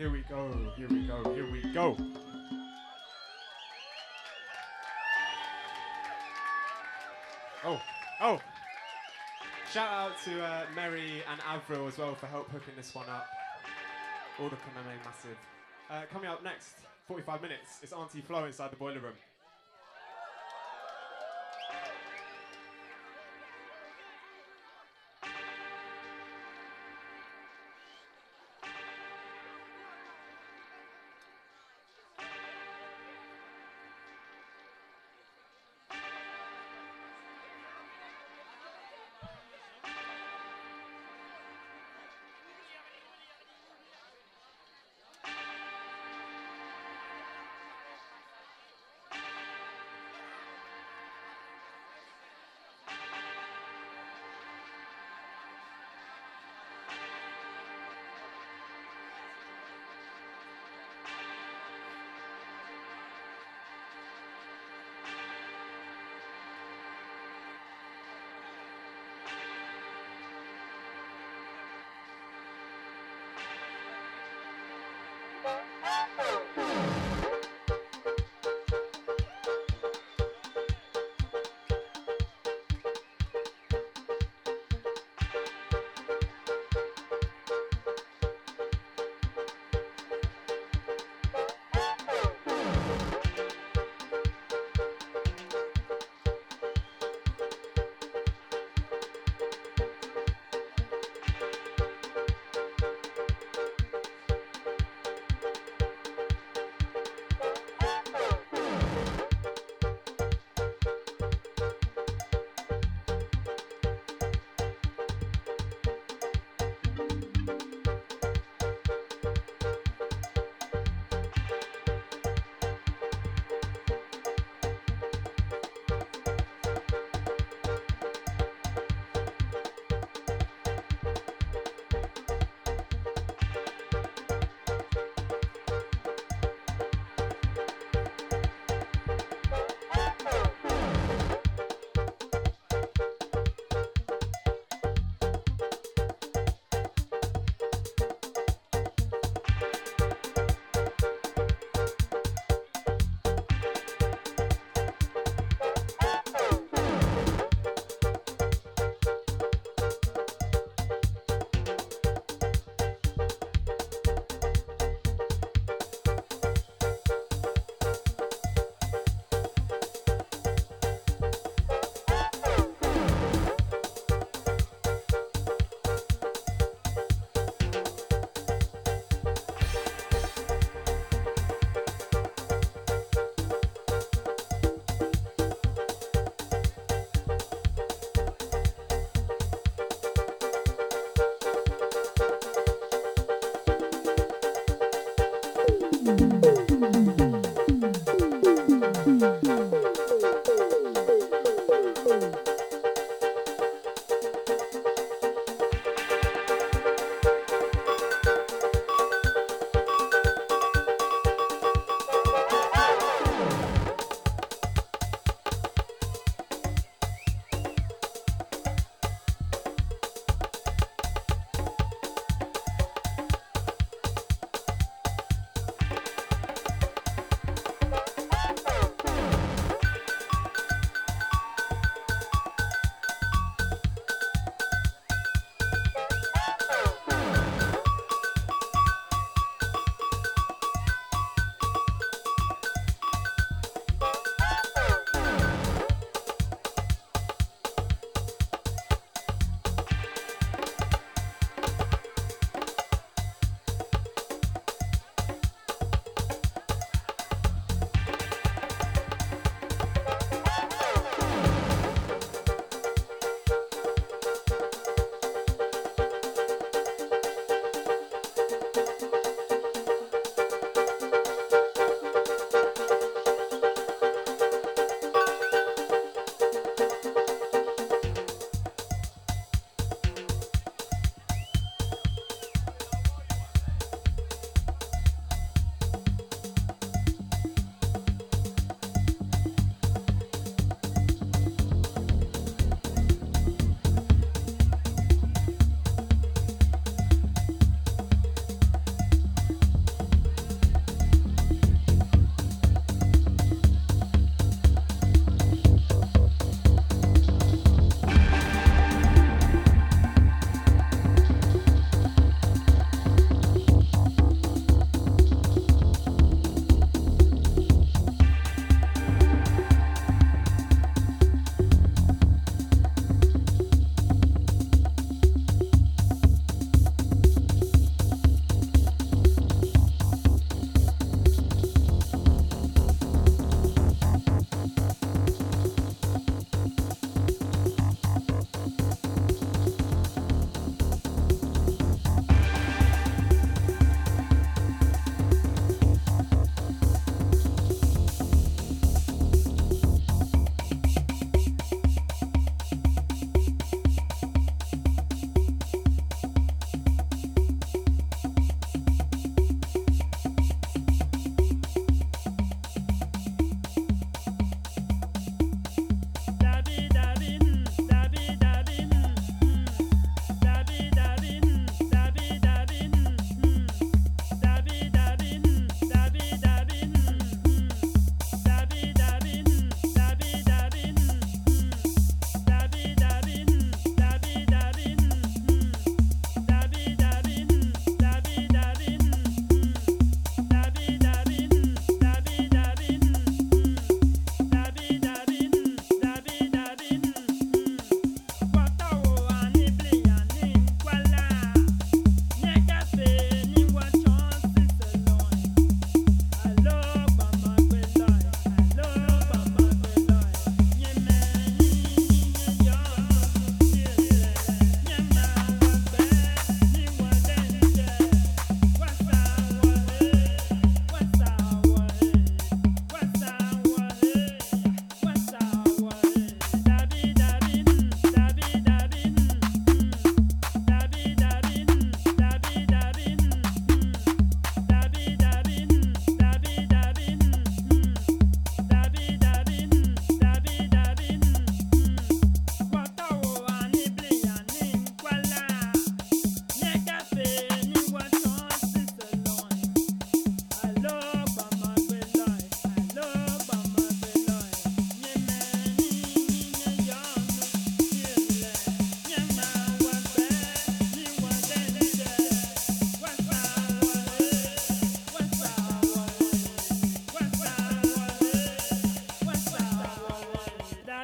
Here we go, here we go, here we go. Oh, oh. Shout out to uh, Mary and Avril as well for help hooking this one up. All the Kameme massive. Uh, coming up next, 45 minutes, it's Auntie Flo inside the boiler room. Oh,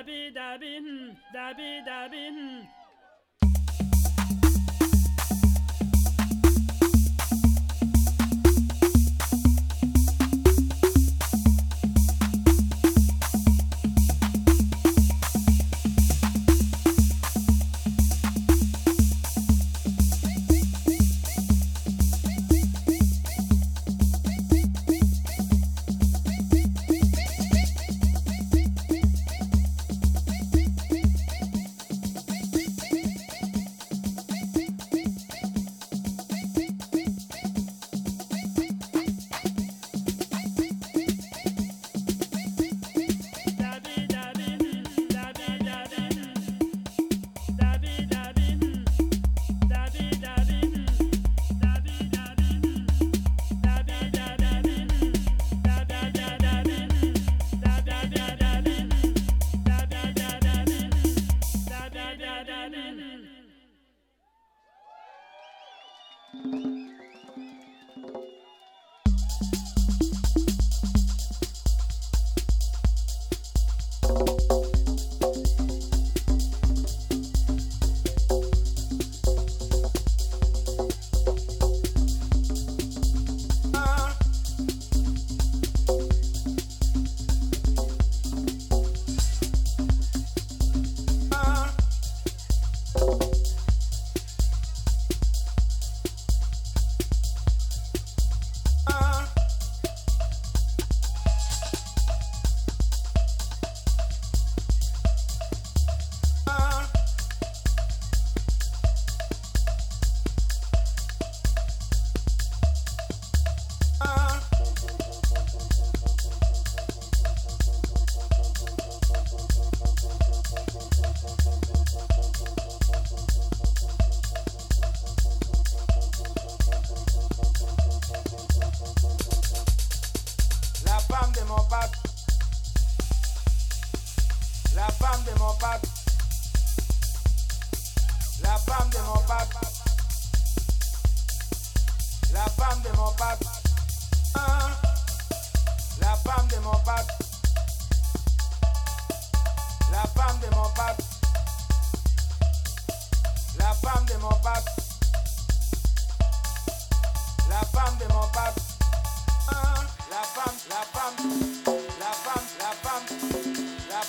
dabi dabin, dabi dabin, femme de mon pape. La femme de mon pape. La femme de mon pape. Hein? La femme de mon pape. La femme de mon pape. La femme de mon pape. La femme de mon pape. La femme, la femme la femme, la femme, la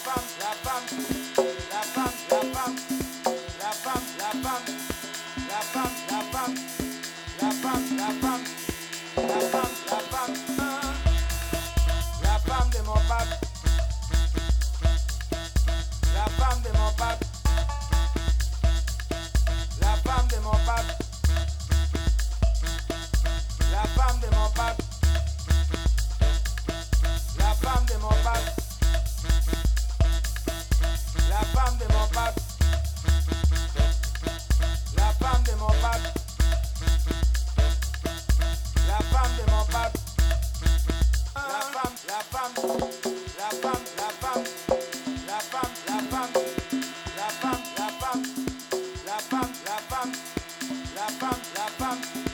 femme. la femme, la femme, la femme, la femme. la femme, la femme, la femme, la femme, la femme, la femme.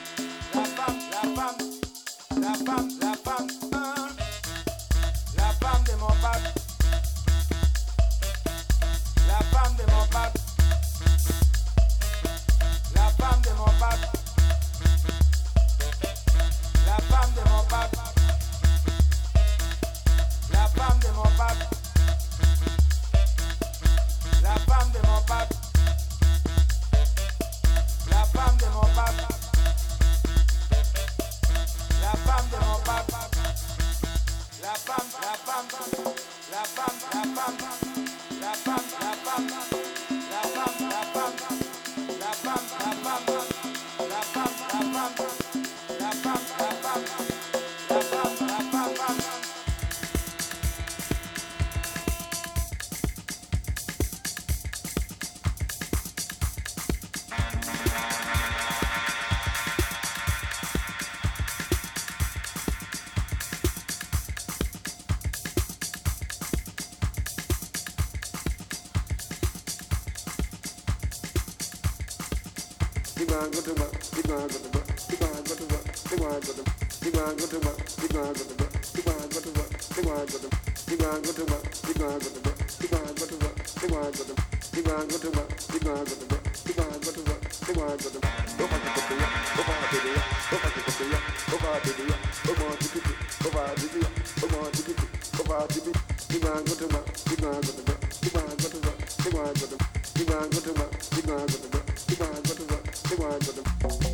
Keep on going to work, keep on going to work, keep on going to work the one with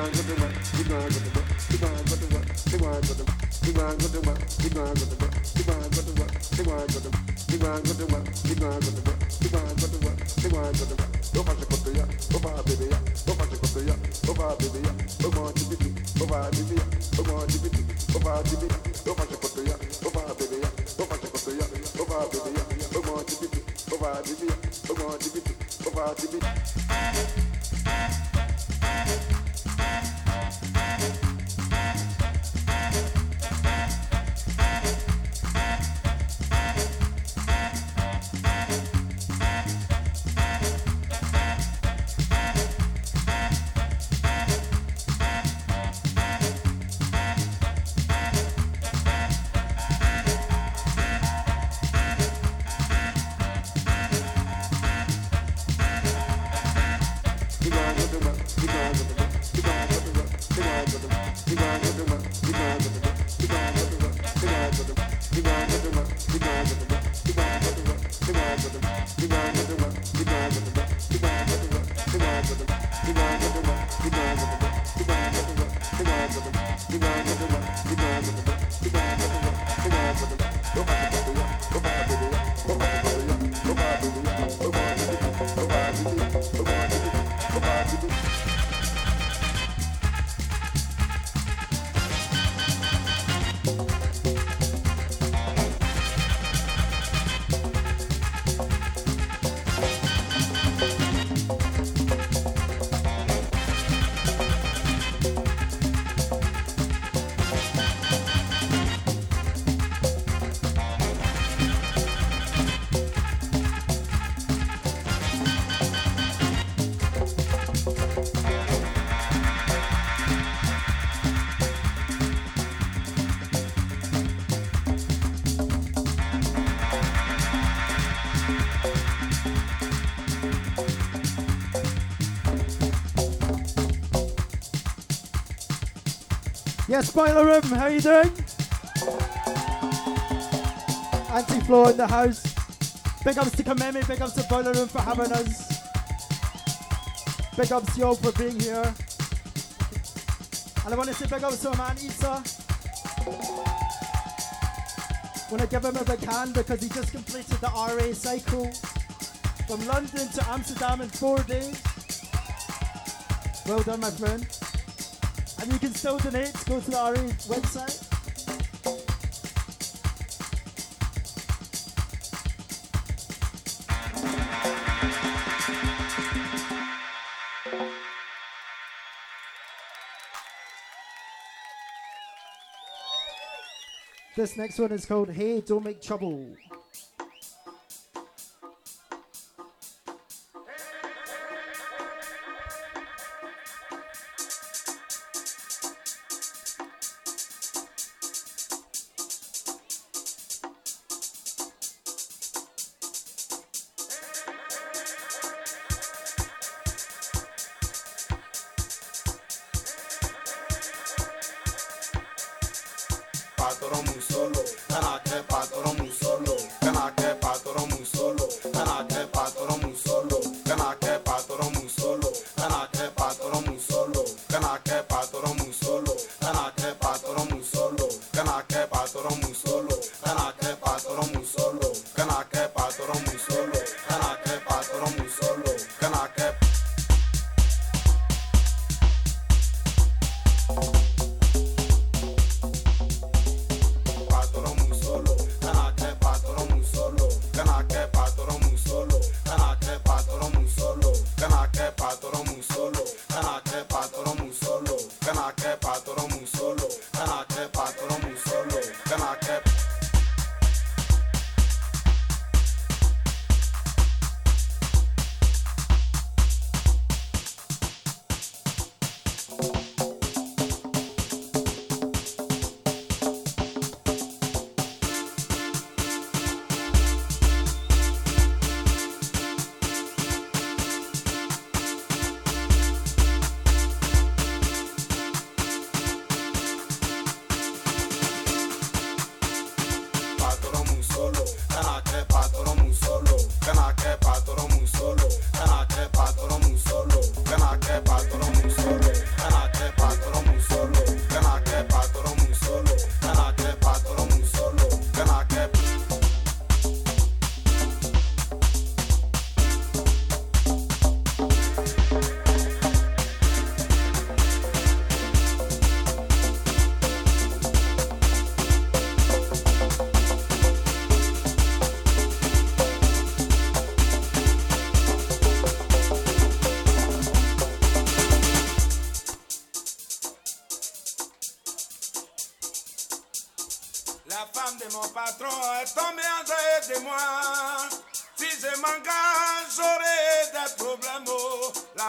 Over the beat, over the beat, over the beat. Yes, Boiler Room, how are you doing? Auntie Flo in the house. Big ups to Kameme, big ups to Boiler Room for having us. Big ups to you all for being here. And I want to say big ups to my man Isa. Want to give him a big hand because he just completed the RA cycle from London to Amsterdam in four days. Well done, my friend. You can still donate. Go to the RE website. This next one is called Hey, Don't Make Trouble.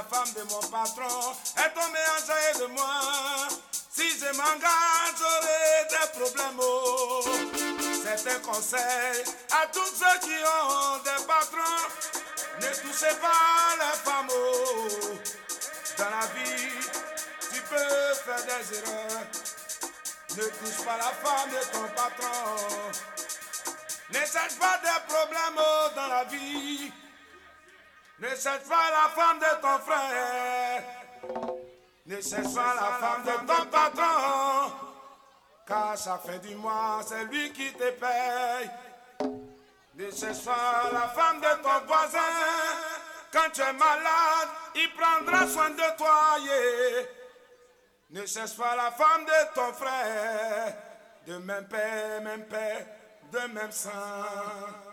la femme de mon patron est tombée enceinte de moi. Si je m'engage, j'aurai des problèmes. C'est un conseil à tous ceux qui ont des patrons. Ne touchez pas les femmes. Dans la vie, tu peux faire des erreurs. Ne touche pas la femme de ton patron. Ne cherche pas des problèmes dans la vie. Ne cherche pas la femme de ton frère. Ne cherche pas la femme de ton patron. Car ça fait du mois, c'est lui qui te paye. Ne cherche pas la femme de ton voisin. Quand tu es malade, il prendra soin de toi. Ne cherche pas la femme de ton frère. De même père, même paix, de même sang.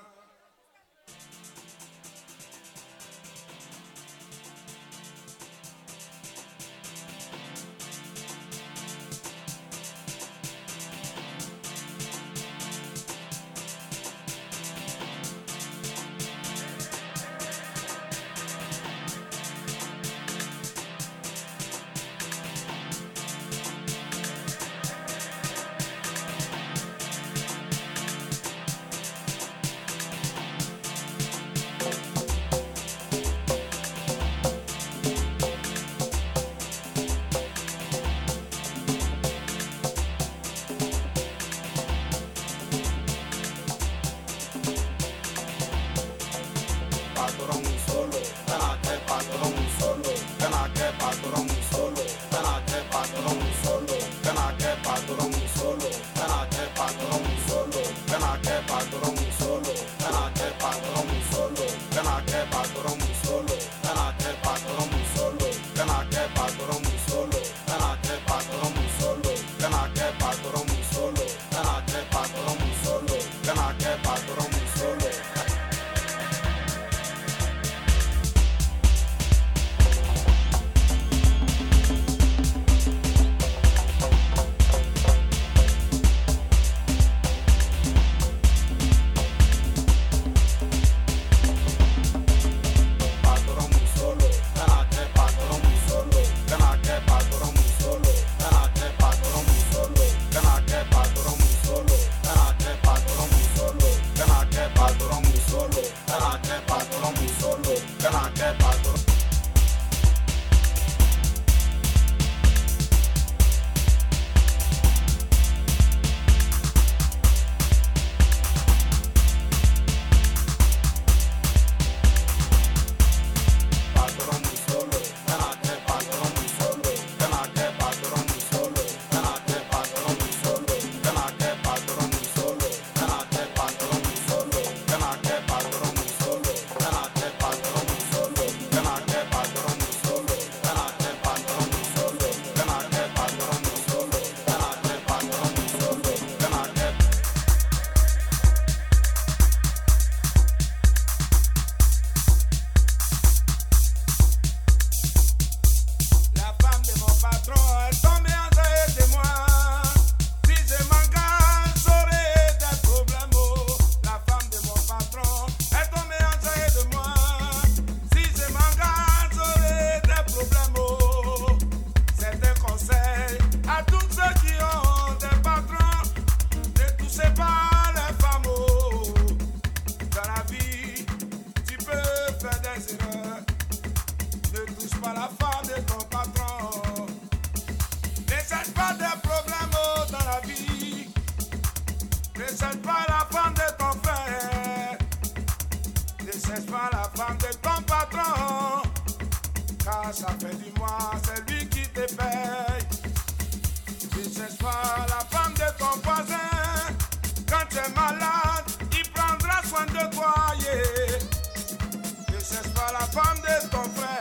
Ne cherche pas la femme de ton frère. Ne cherche pas la femme de ton patron. Car ça fait du mois, c'est lui qui te paye. Ne cherche pas la femme de ton voisin. Quand tu es malade, il prendra soin de toi. Ne cherche pas la femme de ton frère.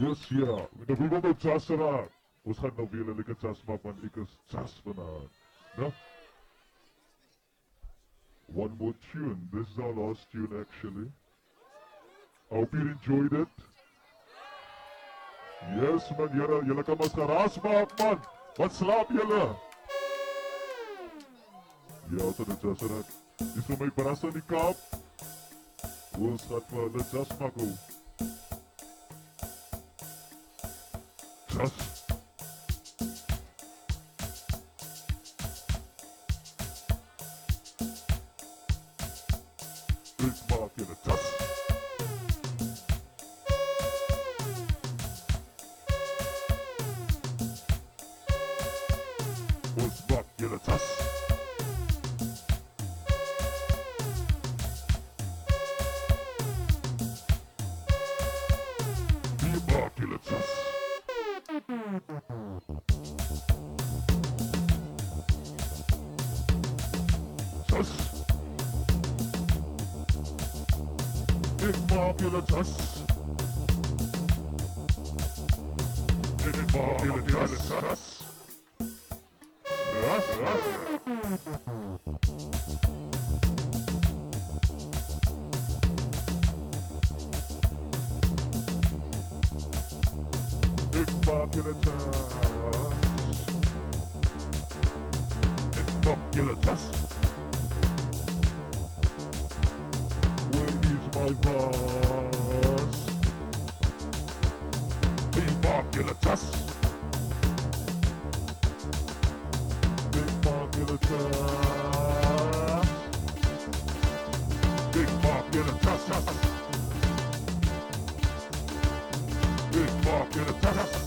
Jusja. Da wygląda czasra. Usłuchaj na wiele, lika czas ma pan, lika czas ma No? One more tune. This is our last tune, actually. I hope you enjoyed it. Yes, man. Jelle, jelle kan maar geraas maken, man. Wat slaap jelle? Ja, tot het jasserak. Is voor mij verrast aan die kaap. Hoe schat we de jas maken? ifrån. Who's back in the? house. gonna pass.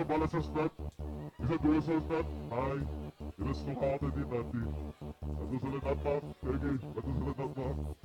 a bala suspect. He's a dual suspect. Hi. It is so hard to be that thing. That's a silly that bath. Take it. That's a silly that bath.